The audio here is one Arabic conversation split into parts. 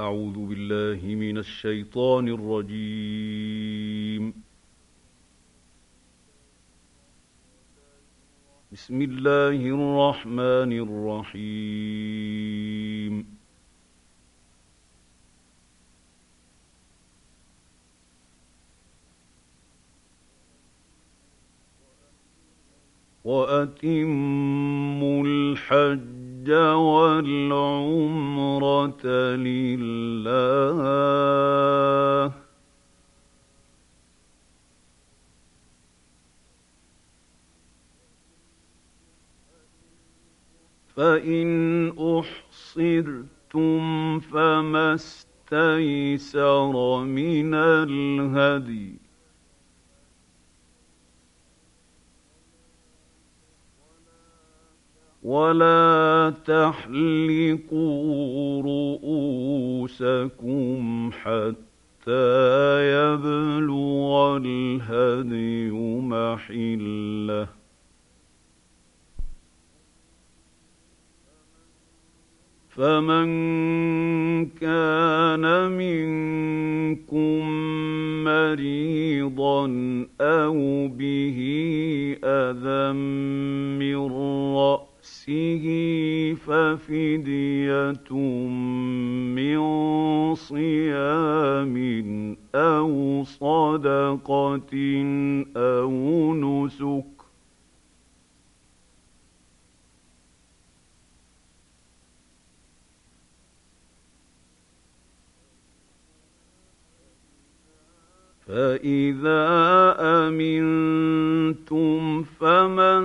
أعوذ بالله من الشيطان الرجيم. بسم الله الرحمن الرحيم. وأتموا الحج الحج والعمرة لله. فإن أحصرتم فما استيسر من الهدي. ولا تحلقوا رؤوسكم حتى يبلغ الهدي محله فمن كان منكم مريضا أو به اذى من رأسه نفسه ففدية من صيام أو صدقة أو نسك. فإذا أمنتم فمن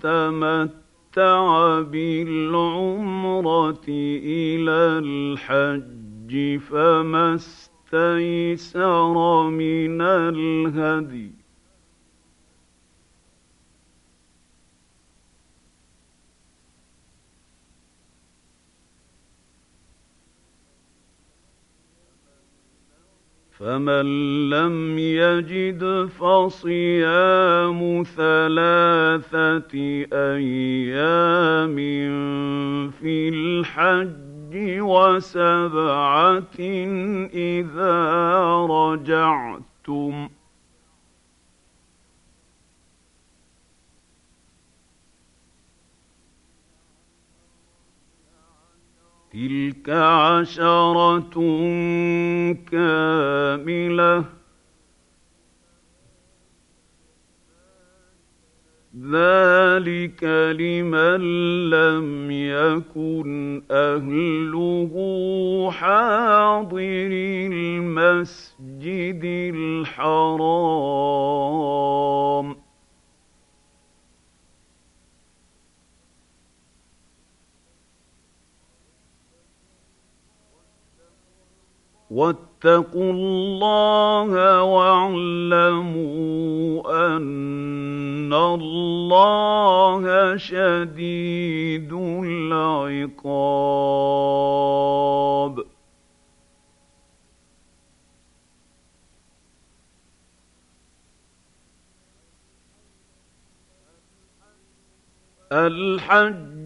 تمت تمتع بالعمرة إلى الحج فما استيسر من الهدي. فمن لم يجد فصيام ثلاثة أيام في الحج وسبعة إذا رجعتم تلك عشرة كاملة ذلك لمن لم يكن أهله حاضر المسجد الحرام واتقوا الله واعلموا أن الله شديد العقاب. الحج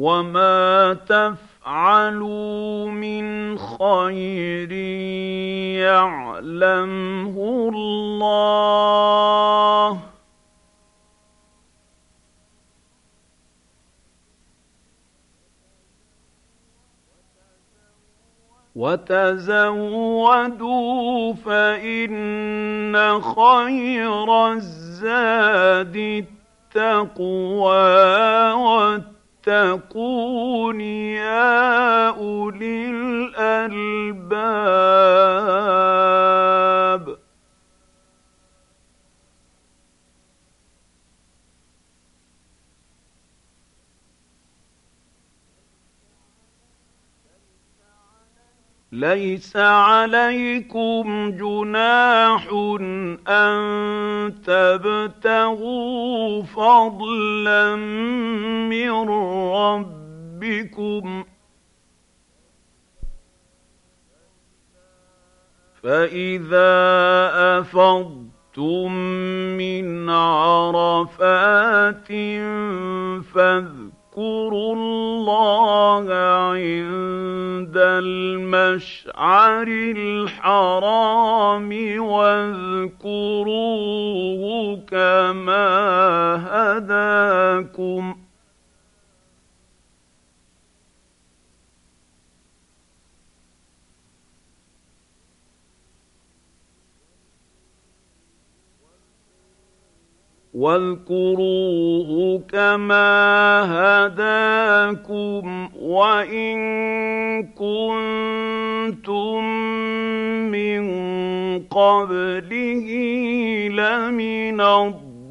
وما تفعلوا من خير يعلمه الله وتزودوا فإن خير الزاد التقوى فاتقون يا أولي الألباب. ليس عليكم جناح أن تبتغوا فضلا من ربكم فإذا أفضتم من عرفات فاذكروا واذكروا الله عند المشعر الحرام واذكروه كما هداكم ۖ واذكروه كما هداكم وان كنتم من قبله لمن الضالين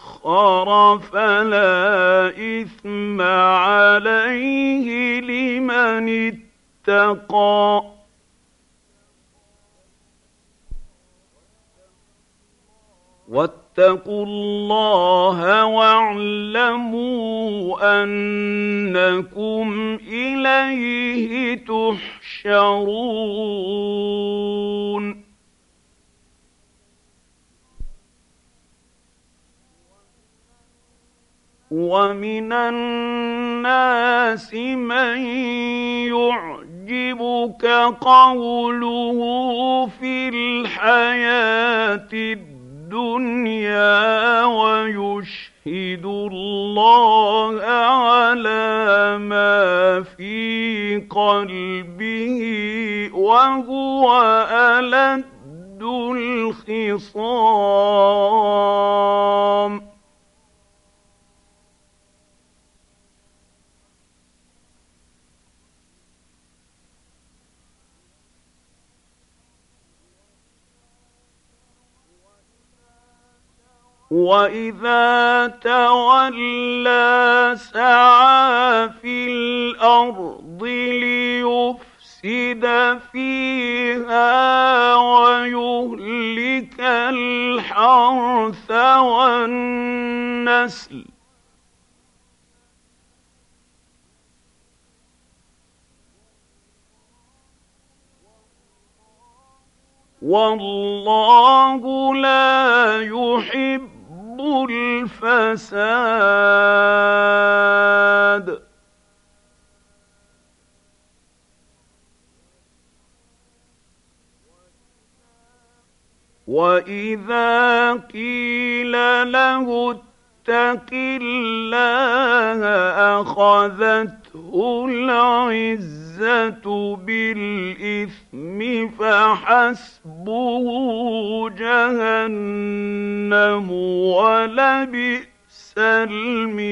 سخر فلا إثم عليه لمن اتقى. واتقوا الله واعلموا أنكم إليه تحشرون. ومن الناس من يعجبك قوله في الحياة الدنيا ويشهد الله على ما في قلبه وهو ألد الخصام واذا تولى سعى في الأرض ليفسد فيها ويهلك الحرث والنسل والله لا يحب الفساد. واذا قيل له اتق الله اخذته العزة بالإثم فحسبه جهنم ولبئس المهاد.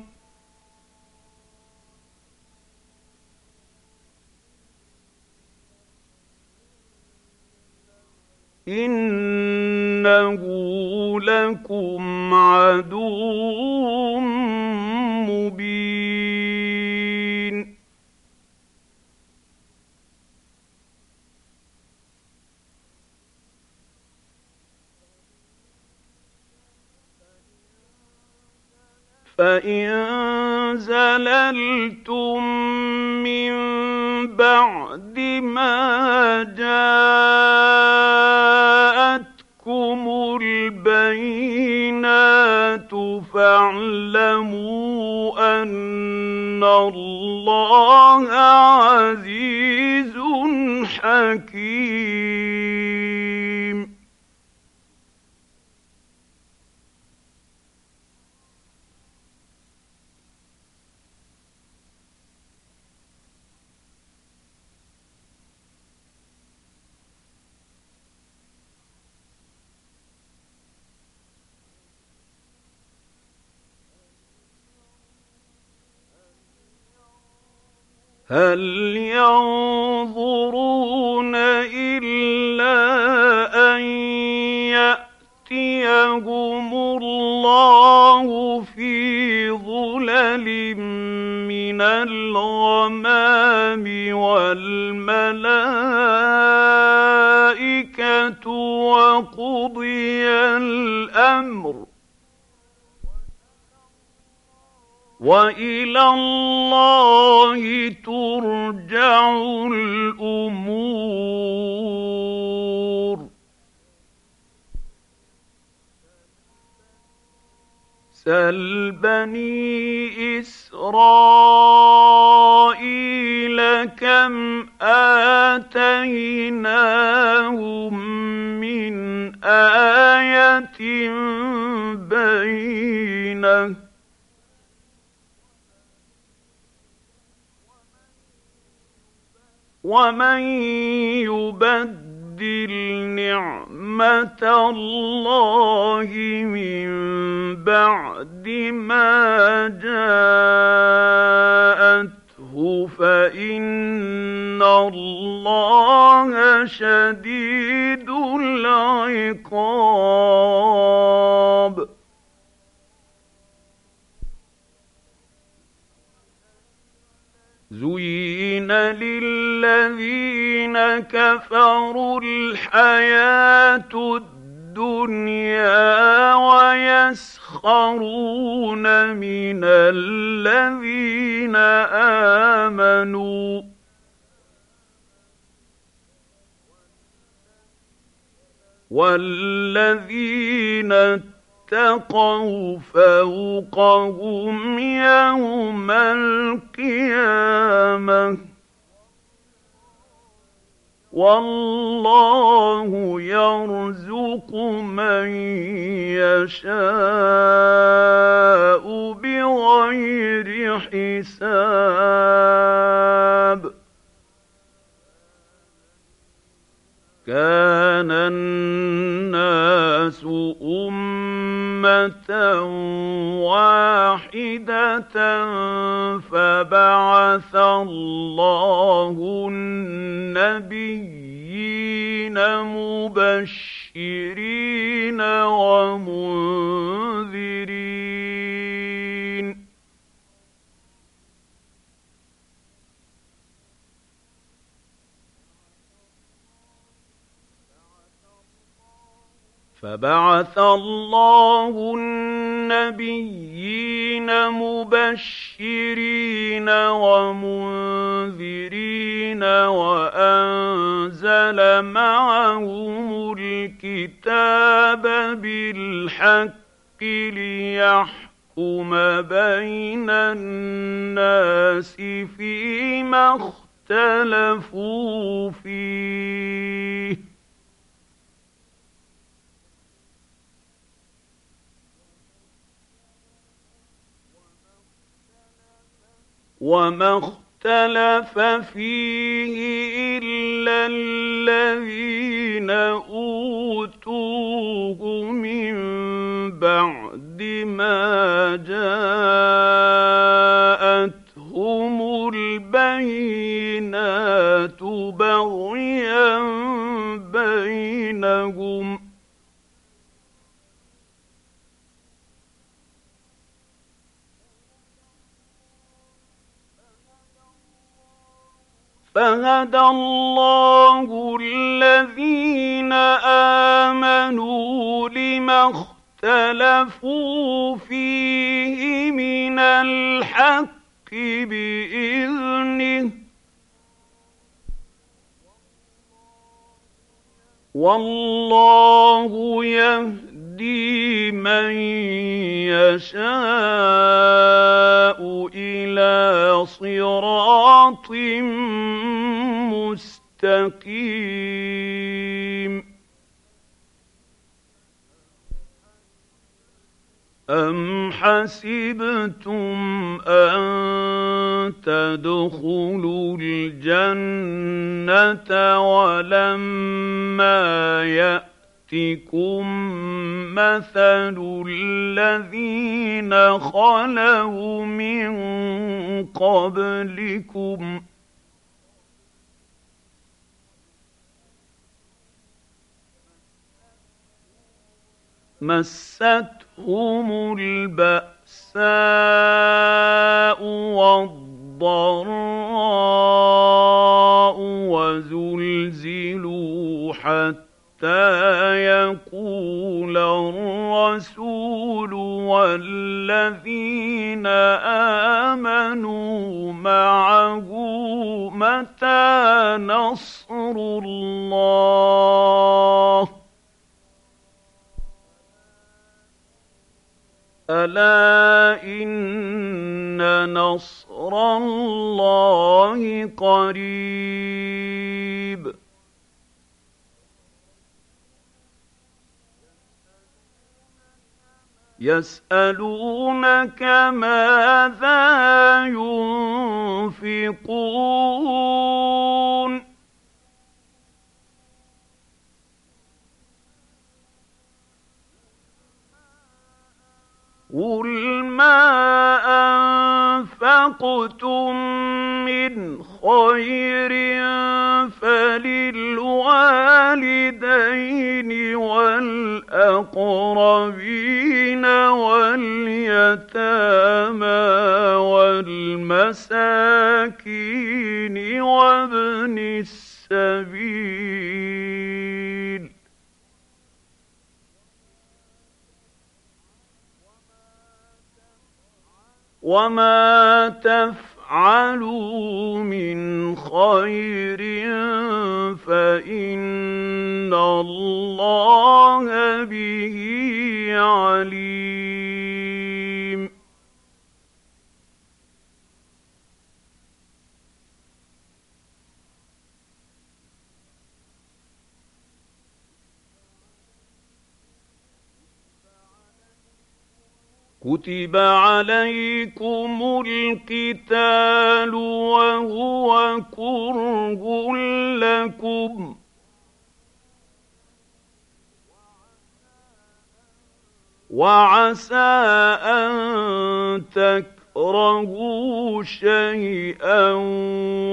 لكم عدو مبين. فإن زللتم من بعد ما جاءتكم الله عزيز حكيم هل ينظرون إلا أن يأتيهم الله في ظلل من الغمام والملائكة وقضي الأمر وإلى الله ترجع الأمور. سل بني إسرائيل كم آتيناهم من آية بينة. ومن يبدل نعمه الله من بعد ما جاءته فان الله شديد العقاب زين للذين كفروا الحياة الدنيا ويسخرون من الذين امنوا والذين اتقوا فوقهم يوم القيامة. والله يرزق من يشاء بغير حساب. كان الناس أمة واحدة فبعث الله النبيين مبشرين ومنذرين فبعث الله النبيين مبشرين ومنذرين وأنزل معهم الكتاب بالحق ليحكم بين الناس فيما اختلفوا فيه. وما اختلف فيه إلا الذين أوتوه من بعد ما جاءتهم البينات بغيا فهدى الله الذين آمنوا لما اختلفوا فيه من الحق بإذنه. والله يهدي من يشاء إلى صراط مستقيم. أم حسبتم أن تدخلوا الجنة ولما يأتكم مثل الذين خلوا من قبلكم ۖ مستهم البأساء والضراء وزلزلوا حتى يقول الرسول والذين آمنوا معه متى نصر الله؟ ألا إن نصر الله قريب؟ يسألونك ماذا ينفقون؟ قل ما أنفقتم من خير فللوالدين والأقربين واليتامى والمساكين وابن السبيل. وما تفعلوا من خير فإن الله به عليم كتب عليكم القتال وهو كره لكم وعسى ان تكرهوا شيئا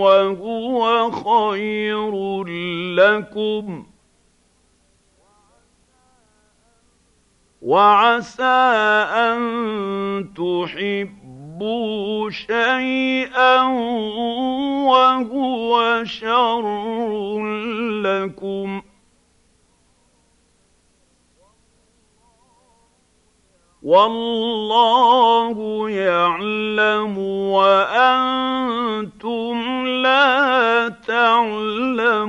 وهو خير لكم وعسى أن تحبوا شيئا وهو شر لكم. والله يعلم وأنتم لا تعلمون.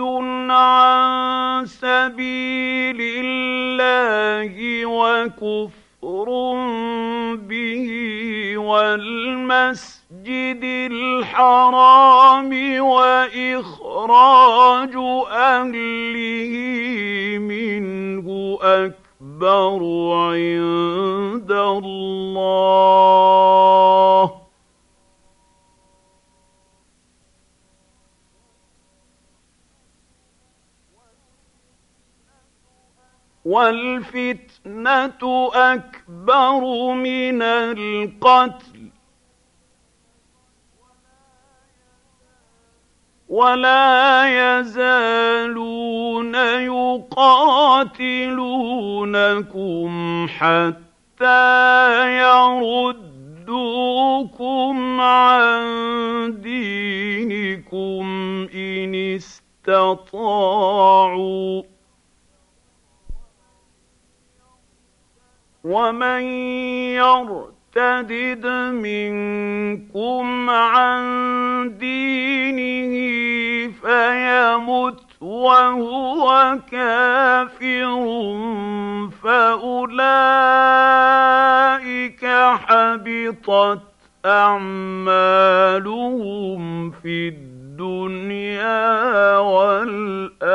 عن سبيل الله وكفر به والمسجد الحرام واخراج اهله منه اكبر عند الله والفتنة أكبر من القتل. ولا يزالون يقاتلونكم حتى يردوكم عن دينكم إن استطاعوا. ومن يرتدد منكم عن دينه فيمت وهو كافر فأولئك حبطت أعمالهم في الدنيا والآخرة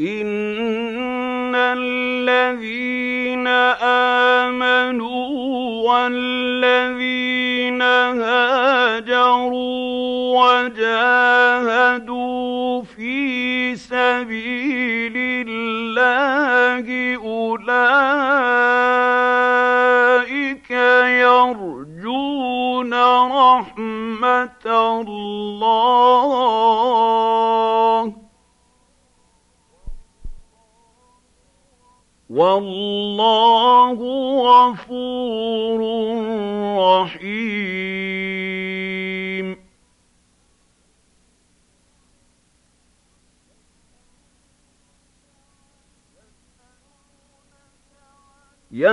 إن الذين آمنوا والذين هاجروا وجاهدوا في سبيل الله أولئك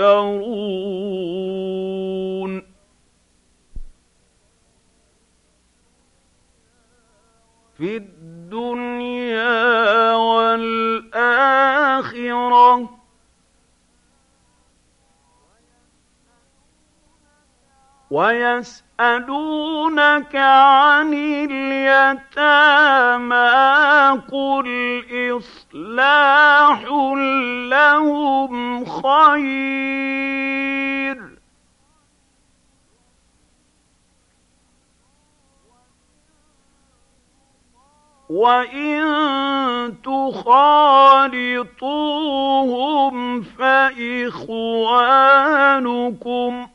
تذكرون في الدنيا والآخرة ويسألونك عن اليتامى قل إصلاح لهم خير. وإن تخالطوهم فإخوانكم ۖ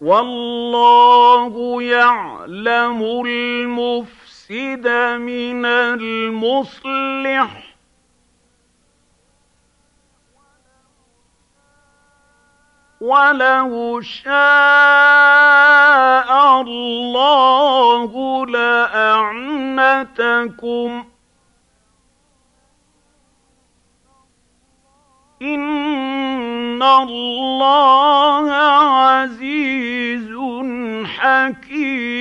والله يعلم المفسد من المصلح. ولو شاء الله لأعنتكم. إن الله عزيز حكيم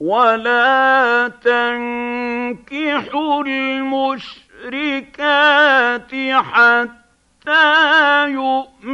ولا تنكحوا المشركات حتى يؤمن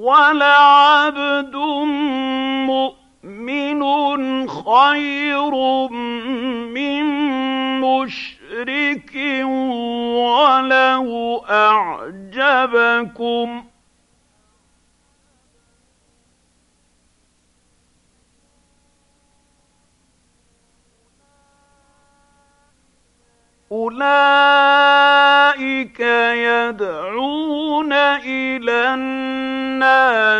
ولعبد مؤمن خير من مشرك ولو أعجبكم ۖ أولئك يدعون إلى النار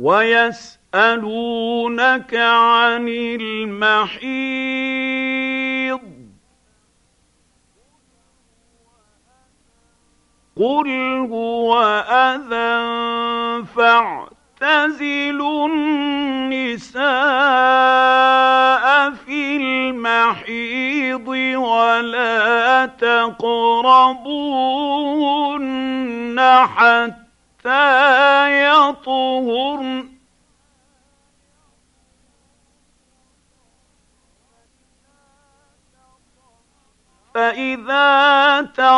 ويسألونك عن المحيط قل هو أذى فاعتزلوا النساء في المحيض ولا تقربون حتى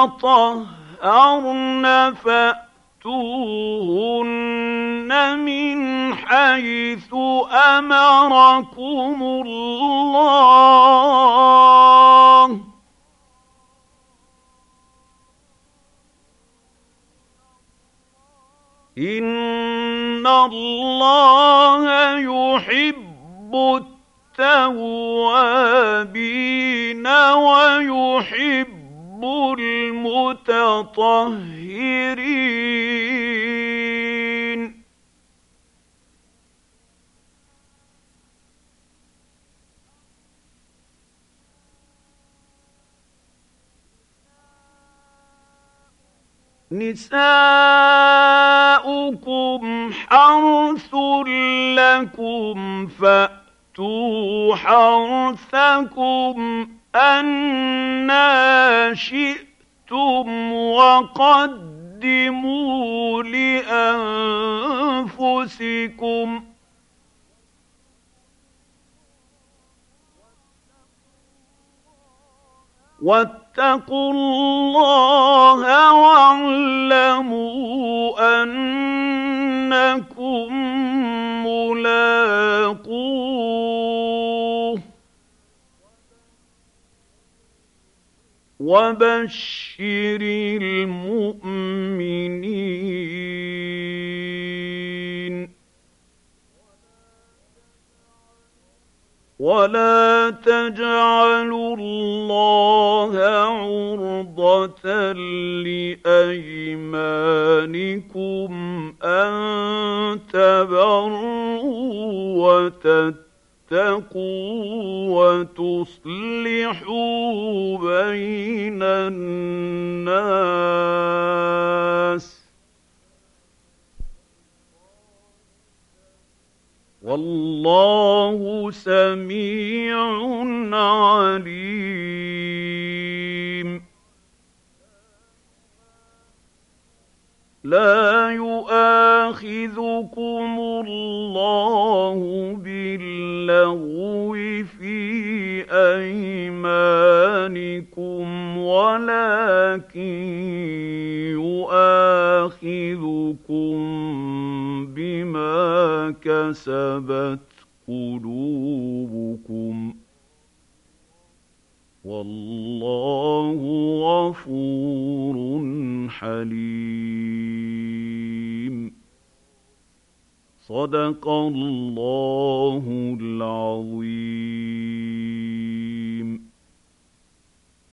تطهرن فَأْتُوهُنَّ مِنْ حَيْثُ أَمَرَكُمُ اللَّهُ. إِنَّ اللَّهَ يُحِبُّ التَّوَّابِينَ وَيُحِبُّ المتطهرين. نساؤكم حرث لكم فأتوا حرثكم. أنا شئتم وقدموا لأنفسكم واتقوا الله واعلموا أنكم ملاقوه وبشر المؤمنين ولا تجعلوا الله عرضة لأيمانكم أن تبروا وتتقوا وتتقوا وتصلحوا بين الناس. والله سميع عليم. لا يؤاخذكم الله باللغو في أيمانكم ولكن يؤاخذكم بما كسبت قلوبكم. والله غفور حليم. صدق الله العظيم.